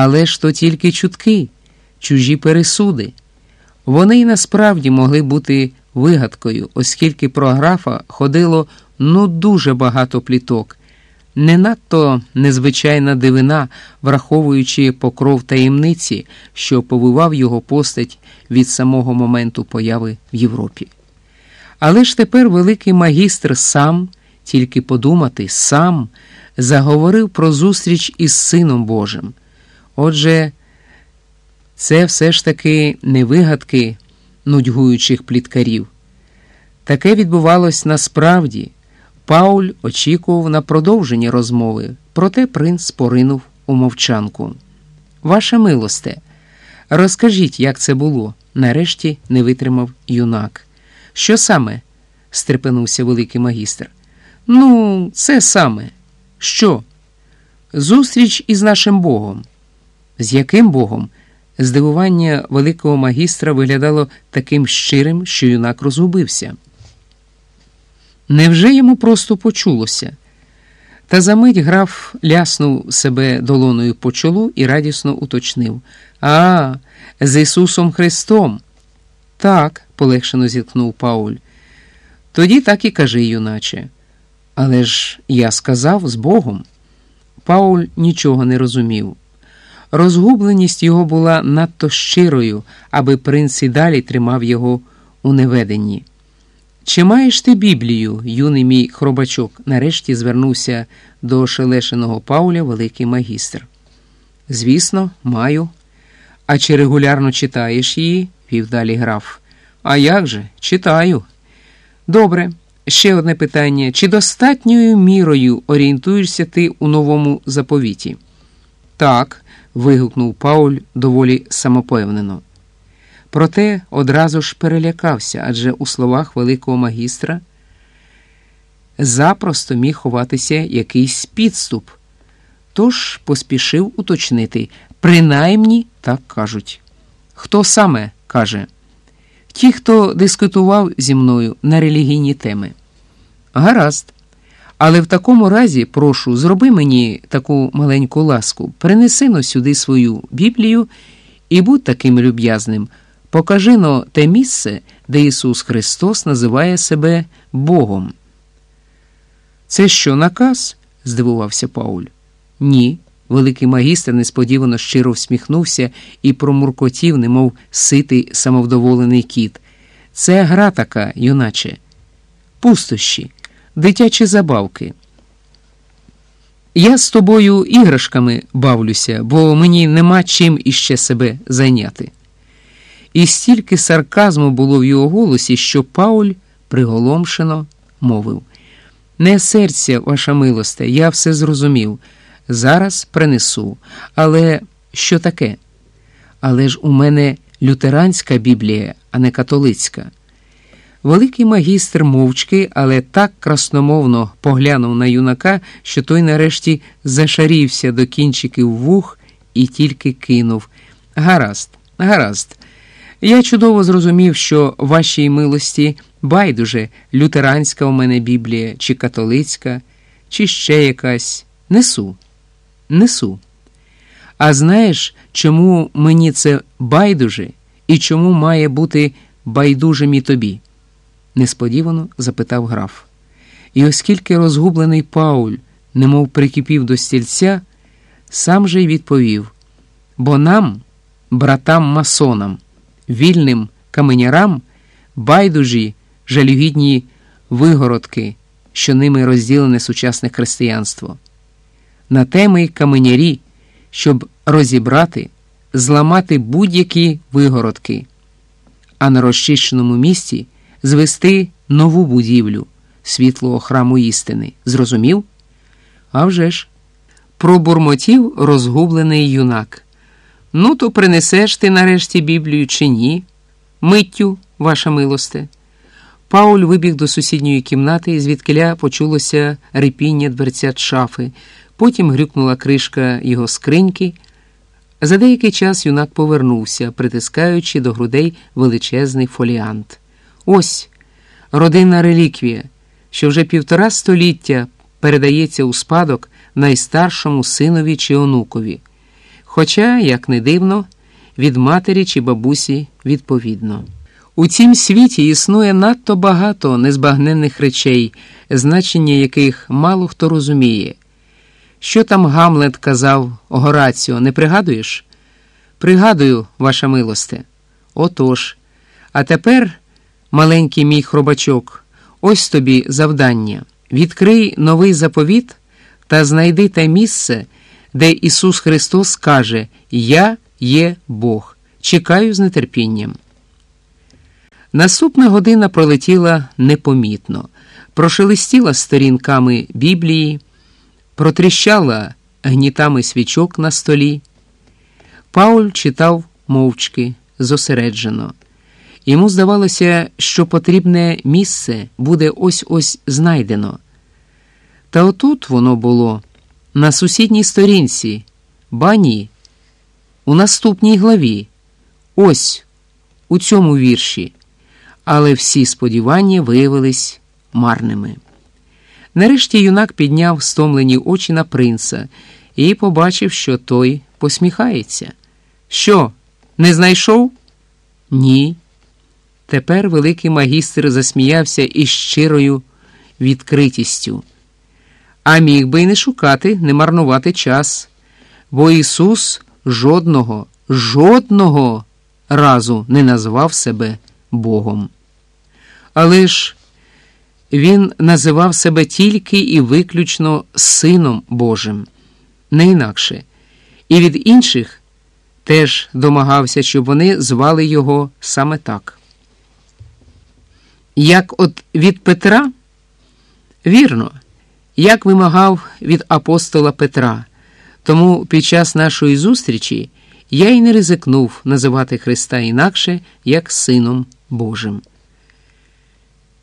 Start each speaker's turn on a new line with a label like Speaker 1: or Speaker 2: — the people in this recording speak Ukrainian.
Speaker 1: Але ж то тільки чутки, чужі пересуди. Вони й насправді могли бути вигадкою, оскільки про графа ходило ну дуже багато пліток. Не надто незвичайна дивина, враховуючи покров таємниці, що повивав його постать від самого моменту появи в Європі. Але ж тепер великий магістр сам, тільки подумати, сам заговорив про зустріч із Сином Божим. Отже, це все ж таки не вигадки нудьгуючих пліткарів. Таке відбувалось насправді. Пауль очікував на продовження розмови, проте принц поринув у мовчанку. Ваше милосте, розкажіть, як це було, нарешті не витримав юнак. Що саме? стрепенувся великий магістр. Ну, це саме. Що? Зустріч із нашим Богом. З яким Богом? Здивування великого магістра виглядало таким щирим, що юнак розгубився. Невже йому просто почулося? Та за мить граф ляснув себе долоною по чолу і радісно уточнив А, з Ісусом Христом. Так, полегшено зіткнув Пауль. Тоді так і кажи, юначе. Але ж я сказав з Богом. Пауль нічого не розумів. Розгубленість його була надто щирою, аби принц і далі тримав його у неведенні. Чи маєш ти Біблію, юний мій хробачок? нарешті звернувся до ошелешеного Пауля великий магістр. Звісно, маю. А чи регулярно читаєш її? вів далі граф. А як же? Читаю. Добре, ще одне питання. Чи достатньою мірою орієнтуєшся ти у новому заповіті? Так, вигукнув Пауль доволі самопевнено. Проте одразу ж перелякався, адже у словах великого магістра запросто міг ховатися якийсь підступ. Тож поспішив уточнити, принаймні так кажуть. Хто саме каже? Ті, хто дискутував зі мною на релігійні теми. Гаразд. Але в такому разі, прошу, зроби мені таку маленьку ласку, принеси но сюди свою Біблію і будь таким люб'язним. Покажи но те місце, де Ісус Христос називає себе Богом. Це що, наказ? здивувався Пауль. Ні. Великий магістр несподівано щиро всміхнувся і промуркотів, немов ситий самовдоволений кіт. Це гра така, юначе. Пустощі, дитячі забавки. Я з тобою іграшками бавлюся, бо мені нема чим іще себе зайняти. І стільки сарказму було в його голосі, що Пауль приголомшено мовив: Не серця, ваша милосте, я все зрозумів. Зараз принесу. Але що таке? Але ж у мене лютеранська Біблія, а не католицька. Великий магістр мовчки, але так красномовно поглянув на юнака, що той нарешті зашарівся до кінчиків вух і тільки кинув. Гаразд, гаразд. Я чудово зрозумів, що вашій милості байдуже лютеранська у мене Біблія, чи католицька, чи ще якась. Несу, несу. А знаєш, чому мені це байдуже і чому має бути байдужим і тобі? Несподівано запитав граф. І оскільки розгублений Пауль немов прикипів до стільця, сам же й відповів: бо нам, братам масонам, вільним каменярам, байдужі жалюгідні вигородки, що ними розділене сучасне християнство. На теми каменярі, щоб розібрати, зламати будь-які вигородки, а на розчищеному місці звести нову будівлю світлого храму істини. Зрозумів? А вже ж. Пробурмотів розгублений юнак. Ну, то принесеш ти нарешті Біблію чи ні? Миттю, ваша милосте. Пауль вибіг до сусідньої кімнати, звідкиля почулося рипіння дверцят шафи, потім грюкнула кришка його скриньки. За деякий час юнак повернувся, притискаючи до грудей величезний фоліант. Ось родинна реліквія, що вже півтора століття передається у спадок найстаршому синові чи онукові. Хоча, як не дивно, від матері чи бабусі відповідно. У цім світі існує надто багато незбагненних речей, значення яких мало хто розуміє. Що там Гамлет казав Гораціо, не пригадуєш? Пригадую, ваша милосте. Отож. А тепер, маленький мій хробачок, ось тобі завдання. Відкрий новий заповіт та знайди те місце, де Ісус Христос каже: Я є Бог. Чекаю з нетерпінням. Наступна година пролетіла непомітно, прошелестіла сторінками Біблії, протріщала гнітами свічок на столі. Пауль читав мовчки, зосереджено. Йому здавалося, що потрібне місце буде ось ось знайдено. Та отут воно було на сусідній сторінці, бані, у наступній главі, ось у цьому вірші але всі сподівання виявились марними. Нарешті юнак підняв стомлені очі на принца і побачив, що той посміхається. Що, не знайшов? Ні. Тепер великий магістр засміявся із щирою відкритістю. А міг би й не шукати, не марнувати час, бо Ісус жодного, жодного разу не назвав себе Богом. Але ж він називав себе тільки і виключно Сином Божим, не інакше, і від інших теж домагався, щоб вони звали його саме так. Як от від Петра? Вірно, як вимагав від апостола Петра, тому під час нашої зустрічі я й не ризикнув називати Христа інакше як Сином Божим.